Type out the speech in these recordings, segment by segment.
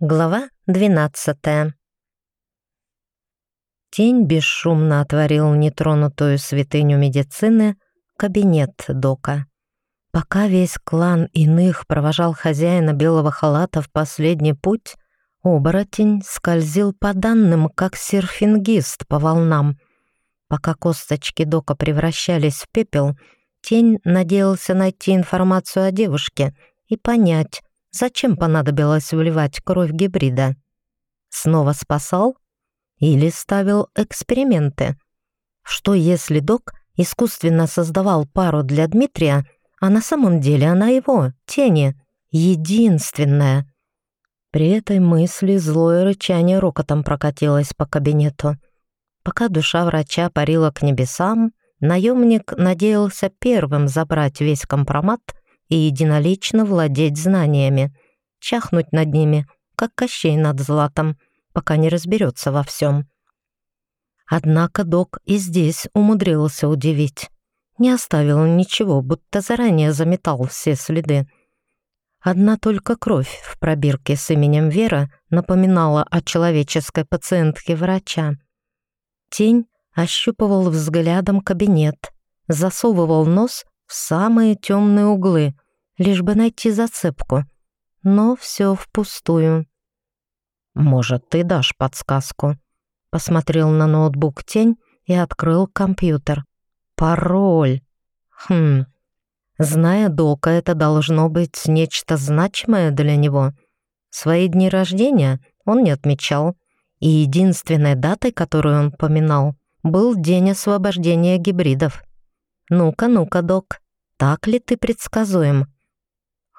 Глава двенадцатая. Тень бесшумно отворил нетронутую святыню медицины кабинет Дока. Пока весь клан иных провожал хозяина белого халата в последний путь, оборотень скользил по данным, как серфингист по волнам. Пока косточки Дока превращались в пепел, тень надеялся найти информацию о девушке и понять, Зачем понадобилось вливать кровь гибрида? Снова спасал? Или ставил эксперименты? Что если док искусственно создавал пару для Дмитрия, а на самом деле она его, тени, единственная? При этой мысли злое рычание рокотом прокатилось по кабинету. Пока душа врача парила к небесам, наемник надеялся первым забрать весь компромат — и единолично владеть знаниями, чахнуть над ними, как Кощей над златом, пока не разберется во всем. Однако док и здесь умудрился удивить. Не оставил ничего, будто заранее заметал все следы. Одна только кровь в пробирке с именем Вера напоминала о человеческой пациентке врача. Тень ощупывал взглядом кабинет, засовывал нос в самые темные углы, лишь бы найти зацепку. Но все впустую. «Может, ты дашь подсказку?» Посмотрел на ноутбук тень и открыл компьютер. «Пароль!» «Хм...» Зная Дока, это должно быть нечто значимое для него. Свои дни рождения он не отмечал, и единственной датой, которую он поминал, был день освобождения гибридов. «Ну-ка, ну-ка, Док, так ли ты предсказуем?»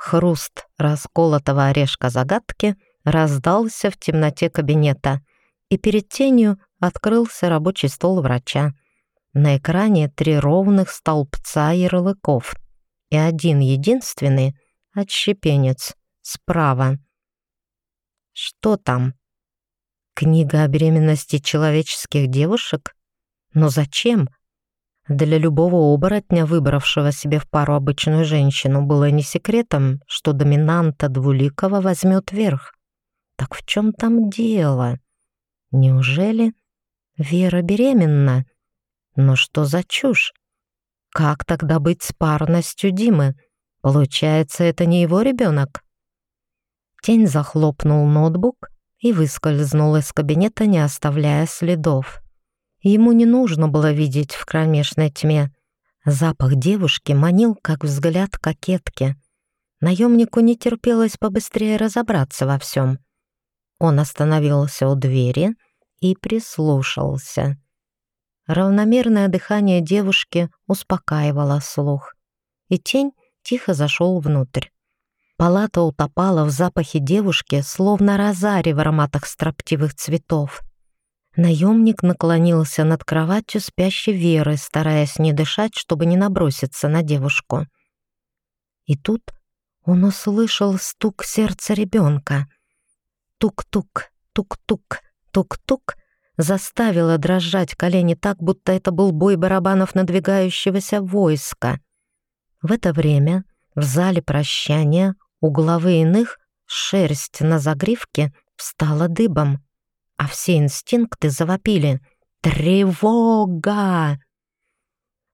Хруст расколотого орешка загадки раздался в темноте кабинета, и перед тенью открылся рабочий стол врача. На экране три ровных столбца ярлыков и один единственный отщепенец справа. Что там? Книга о беременности человеческих девушек? Но зачем? Для любого оборотня, выбравшего себе в пару обычную женщину, было не секретом, что доминанта двуликого возьмет верх. Так в чем там дело? Неужели Вера беременна? Но что за чушь? Как тогда быть с парностью Димы? Получается, это не его ребенок? Тень захлопнул ноутбук и выскользнул из кабинета, не оставляя следов. Ему не нужно было видеть в кромешной тьме. Запах девушки манил, как взгляд кокетки. Наемнику не терпелось побыстрее разобраться во всем. Он остановился у двери и прислушался. Равномерное дыхание девушки успокаивало слух, и тень тихо зашел внутрь. Палата утопала в запахе девушки, словно розари в ароматах строптивых цветов. Наемник наклонился над кроватью спящей Веры, стараясь не дышать, чтобы не наброситься на девушку. И тут он услышал стук сердца ребенка. Тук-тук, тук-тук, тук-тук заставило дрожать колени так, будто это был бой барабанов надвигающегося войска. В это время в зале прощания у главы иных шерсть на загривке встала дыбом а все инстинкты завопили «Тревога!».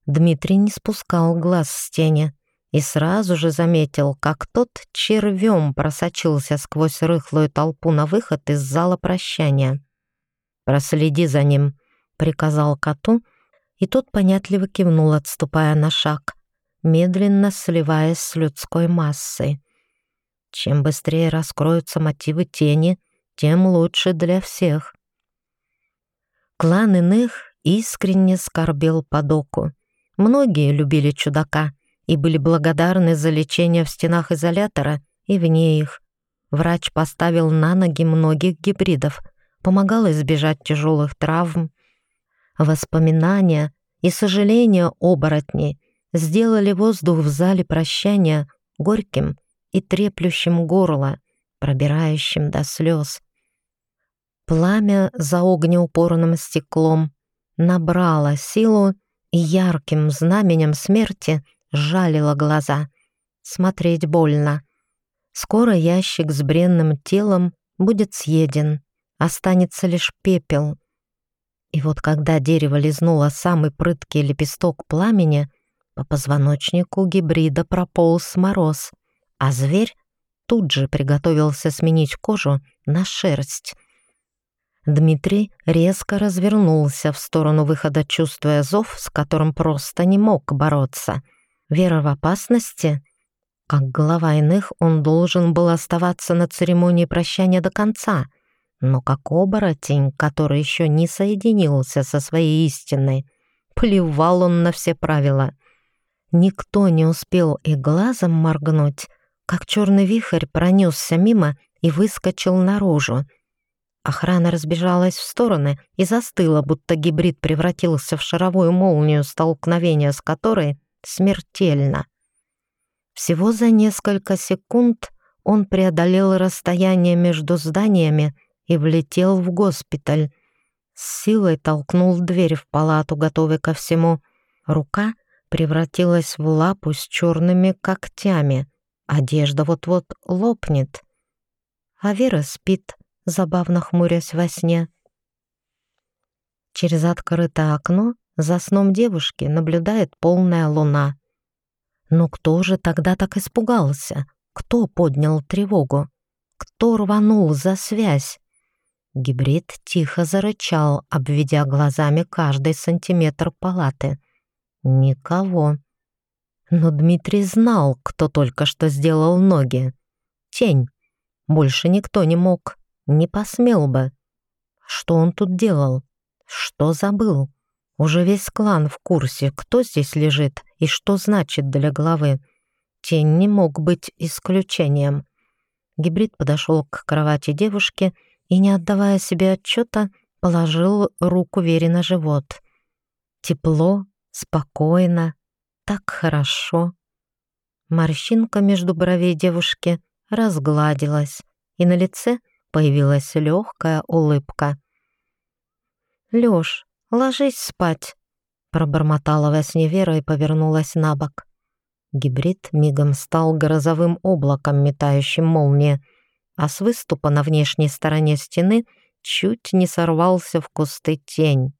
Дмитрий не спускал глаз с тени и сразу же заметил, как тот червем просочился сквозь рыхлую толпу на выход из зала прощания. «Проследи за ним», — приказал коту, и тот понятливо кивнул, отступая на шаг, медленно сливаясь с людской массой. Чем быстрее раскроются мотивы тени — тем лучше для всех. Клан иных искренне скорбел по доку. Многие любили чудака и были благодарны за лечение в стенах изолятора и вне их. Врач поставил на ноги многих гибридов, помогал избежать тяжелых травм. Воспоминания и сожаления оборотней сделали воздух в зале прощания горьким и треплющим горло, пробирающим до слез. Пламя за огнеупорным стеклом набрало силу и ярким знаменем смерти жалило глаза. Смотреть больно. Скоро ящик с бренным телом будет съеден, останется лишь пепел. И вот когда дерево лизнуло самый прыткий лепесток пламени, по позвоночнику гибрида прополз мороз, а зверь тут же приготовился сменить кожу на шерсть. Дмитрий резко развернулся в сторону выхода, чувствуя зов, с которым просто не мог бороться. Вера в опасности? Как глава иных он должен был оставаться на церемонии прощания до конца, но как оборотень, который еще не соединился со своей истиной, плевал он на все правила. Никто не успел и глазом моргнуть, как черный вихрь пронесся мимо и выскочил наружу. Охрана разбежалась в стороны и застыла, будто гибрид превратился в шаровую молнию, столкновения с которой смертельно. Всего за несколько секунд он преодолел расстояние между зданиями и влетел в госпиталь. С силой толкнул дверь в палату, готовый ко всему. Рука превратилась в лапу с черными когтями. Одежда вот-вот лопнет. А Вера спит, забавно хмурясь во сне. Через открытое окно за сном девушки наблюдает полная луна. Но кто же тогда так испугался? Кто поднял тревогу? Кто рванул за связь? Гибрид тихо зарычал, обведя глазами каждый сантиметр палаты. Никого. Но Дмитрий знал, кто только что сделал ноги. Тень. Больше никто не мог, не посмел бы. Что он тут делал? Что забыл? Уже весь клан в курсе, кто здесь лежит и что значит для главы. Тень не мог быть исключением. Гибрид подошел к кровати девушки и, не отдавая себе отчета, положил руку Вере на живот. Тепло, спокойно, так хорошо. Морщинка между бровей девушки разгладилась, и на лице появилась легкая улыбка. «Лёш, «Ложись спать», — пробормотала во сне Вера и повернулась на бок. Гибрид мигом стал грозовым облаком, метающим молнии, а с выступа на внешней стороне стены чуть не сорвался в кусты тень.